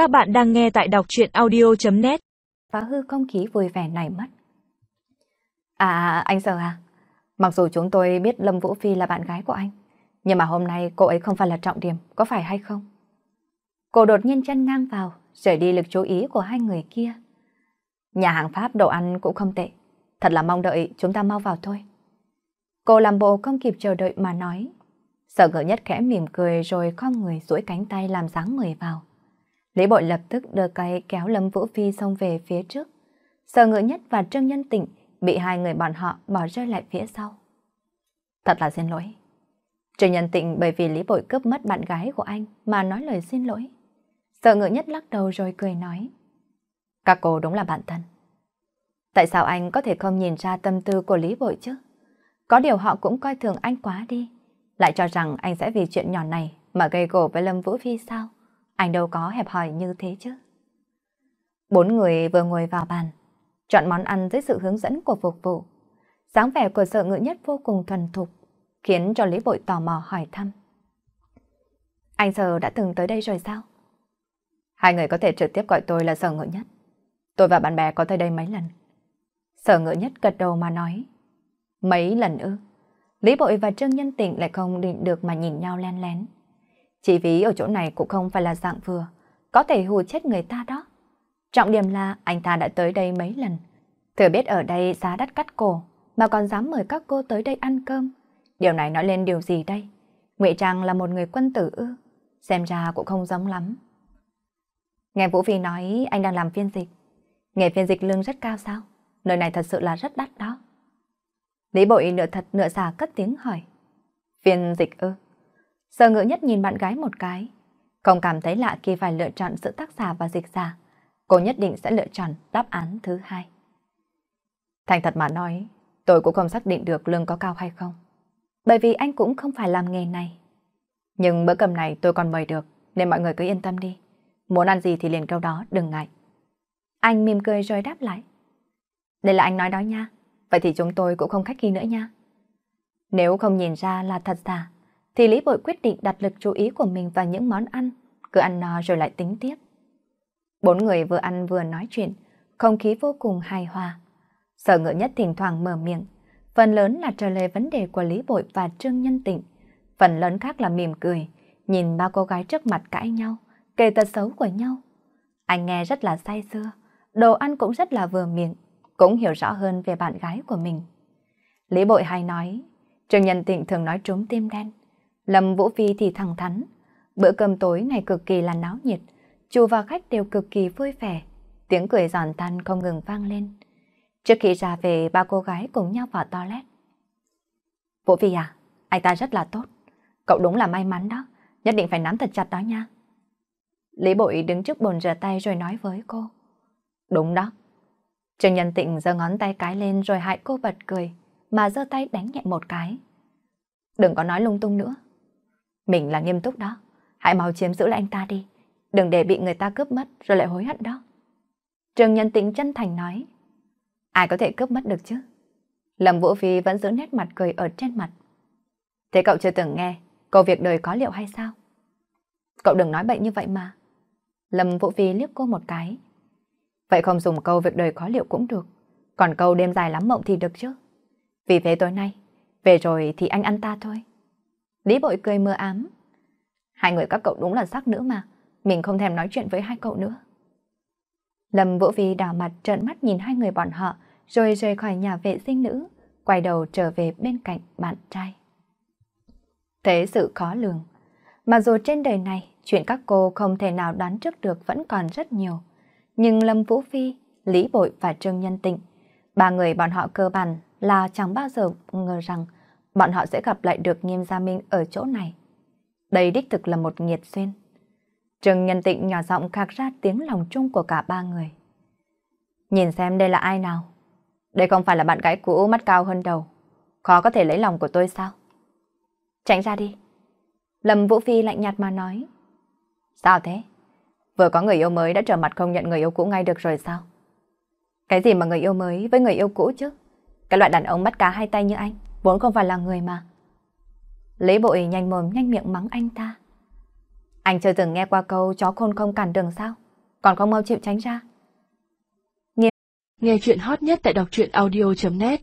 Các bạn đang nghe tại đọc chuyện audio.net Phá hư không khí vui vẻ này mất. À, anh sợ à? Mặc dù chúng tôi biết Lâm Vũ Phi là bạn gái của anh, nhưng mà hôm nay cô ấy không phải là trọng điểm, có phải hay không? Cô đột nhiên chân ngang vào, rời đi lực chú ý của hai người kia. Nhà hàng Pháp đồ ăn cũng không tệ, thật là mong đợi chúng ta mau vào thôi. Cô làm bộ không kịp chờ đợi mà nói. Sợ ngỡ nhất khẽ mỉm cười rồi con người duỗi cánh tay làm dáng mời vào. Lý bội lập tức đưa cây kéo Lâm Vũ Phi xông về phía trước. sở ngựa nhất và Trương Nhân Tịnh bị hai người bọn họ bỏ rơi lại phía sau. Thật là xin lỗi. Trương Nhân Tịnh bởi vì Lý bội cướp mất bạn gái của anh mà nói lời xin lỗi. sở ngựa nhất lắc đầu rồi cười nói. Các cô đúng là bạn thân. Tại sao anh có thể không nhìn ra tâm tư của Lý bội chứ? Có điều họ cũng coi thường anh quá đi. Lại cho rằng anh sẽ vì chuyện nhỏ này mà gây gổ với Lâm Vũ Phi sao? Anh đâu có hẹp hòi như thế chứ. Bốn người vừa ngồi vào bàn, chọn món ăn dưới sự hướng dẫn của phục vụ. dáng vẻ của sợ ngự nhất vô cùng thuần thục, khiến cho Lý Bội tò mò hỏi thăm. Anh Sở đã từng tới đây rồi sao? Hai người có thể trực tiếp gọi tôi là Sở Ngự Nhất. Tôi và bạn bè có tới đây mấy lần. Sở Ngự Nhất gật đầu mà nói. Mấy lần ư? Lý Bội và Trương Nhân Tịnh lại không định được mà nhìn nhau len lén. Chỉ ví ở chỗ này cũng không phải là dạng vừa, có thể hù chết người ta đó. Trọng điểm là anh ta đã tới đây mấy lần. Thừa biết ở đây giá đắt cắt cổ, mà còn dám mời các cô tới đây ăn cơm. Điều này nói lên điều gì đây? Ngụy Trang là một người quân tử ư? Xem ra cũng không giống lắm. Nghe Vũ Phi nói anh đang làm phiên dịch. Nghề phiên dịch lương rất cao sao? Nơi này thật sự là rất đắt đó. Lý bội nửa thật nửa giả cất tiếng hỏi. Phiên dịch ư? Sở ngữ nhất nhìn bạn gái một cái. Không cảm thấy lạ khi phải lựa chọn giữa tác giả và dịch giả. Cô nhất định sẽ lựa chọn đáp án thứ hai. Thành thật mà nói, tôi cũng không xác định được lương có cao hay không. Bởi vì anh cũng không phải làm nghề này. Nhưng bữa cơm này tôi còn mời được, nên mọi người cứ yên tâm đi. Muốn ăn gì thì liền câu đó, đừng ngại. Anh mỉm cười rồi đáp lại. Đây là anh nói đó nha, vậy thì chúng tôi cũng không khách khí nữa nha. Nếu không nhìn ra là thật giả, thì Lý Bội quyết định đặt lực chú ý của mình vào những món ăn, cứ ăn no rồi lại tính tiếp. Bốn người vừa ăn vừa nói chuyện, không khí vô cùng hài hòa. Sở ngựa nhất thỉnh thoảng mở miệng, phần lớn là trả lời vấn đề của Lý Bội và Trương Nhân Tịnh, phần lớn khác là mỉm cười, nhìn ba cô gái trước mặt cãi nhau, kể tật xấu của nhau. Anh nghe rất là say sưa, đồ ăn cũng rất là vừa miệng, cũng hiểu rõ hơn về bạn gái của mình. Lý Bội hay nói, Trương Nhân Tịnh thường nói trúng tim đen, Lâm Vũ Phi thì thẳng thắn. Bữa cơm tối này cực kỳ là náo nhiệt, chủ và khách đều cực kỳ vui vẻ. Tiếng cười giòn tan không ngừng vang lên. Trước khi ra về, ba cô gái cùng nhau vào toilet. Vũ Phi à, anh ta rất là tốt. Cậu đúng là may mắn đó, nhất định phải nắm thật chặt đó nha. Lý Bội đứng trước bồn rửa tay rồi nói với cô. Đúng đó. Trương Nhân Tịnh giơ ngón tay cái lên rồi hại cô bật cười, mà giơ tay đánh nhẹ một cái. Đừng có nói lung tung nữa. Mình là nghiêm túc đó. Hãy mau chiếm giữ lại anh ta đi. Đừng để bị người ta cướp mất rồi lại hối hận đó. Trường nhân tĩnh chân thành nói. Ai có thể cướp mất được chứ? Lâm Vũ Phi vẫn giữ nét mặt cười ở trên mặt. Thế cậu chưa từng nghe câu việc đời có liệu hay sao? Cậu đừng nói bệnh như vậy mà. Lâm Vũ Phi liếc cô một cái. Vậy không dùng câu việc đời có liệu cũng được. Còn câu đêm dài lắm mộng thì được chứ. Vì thế tối nay, về rồi thì anh ăn ta thôi. Lý bội cười mơ ám. Hai người các cậu đúng là sắc nữa mà. Mình không thèm nói chuyện với hai cậu nữa. Lâm Vũ Vi đỏ mặt trợn mắt nhìn hai người bọn họ rồi rời khỏi nhà vệ sinh nữ, quay đầu trở về bên cạnh bạn trai. Thế sự khó lường. Mà dù trên đời này, chuyện các cô không thể nào đoán trước được vẫn còn rất nhiều. Nhưng Lâm Vũ Phi, Lý Bội và Trương Nhân Tịnh, ba người bọn họ cơ bản là chẳng bao giờ ngờ rằng bọn họ sẽ gặp lại được Nghiêm Gia Minh ở chỗ này. Đây đích thực là một nghiệt duyên. Trừng nhân tịnh nhỏ giọng khạc ra tiếng lòng chung của cả ba người. Nhìn xem đây là ai nào? Đây không phải là bạn gái cũ mắt cao hơn đầu. Khó có thể lấy lòng của tôi sao? Tránh ra đi. Lâm Vũ Phi lạnh nhạt mà nói. Sao thế? Vừa có người yêu mới đã trở mặt không nhận người yêu cũ ngay được rồi sao? Cái gì mà người yêu mới với người yêu cũ chứ? Cái loại đàn ông bắt cá hai tay như anh vốn không phải là người mà. Lý bội nhanh mồm, nhanh miệng mắng anh ta. Anh chưa từng nghe qua câu chó khôn không cản đường sao? còn không mau chịu tránh ra. Nghe chuyện hot nhất tại đọc truyện audio.net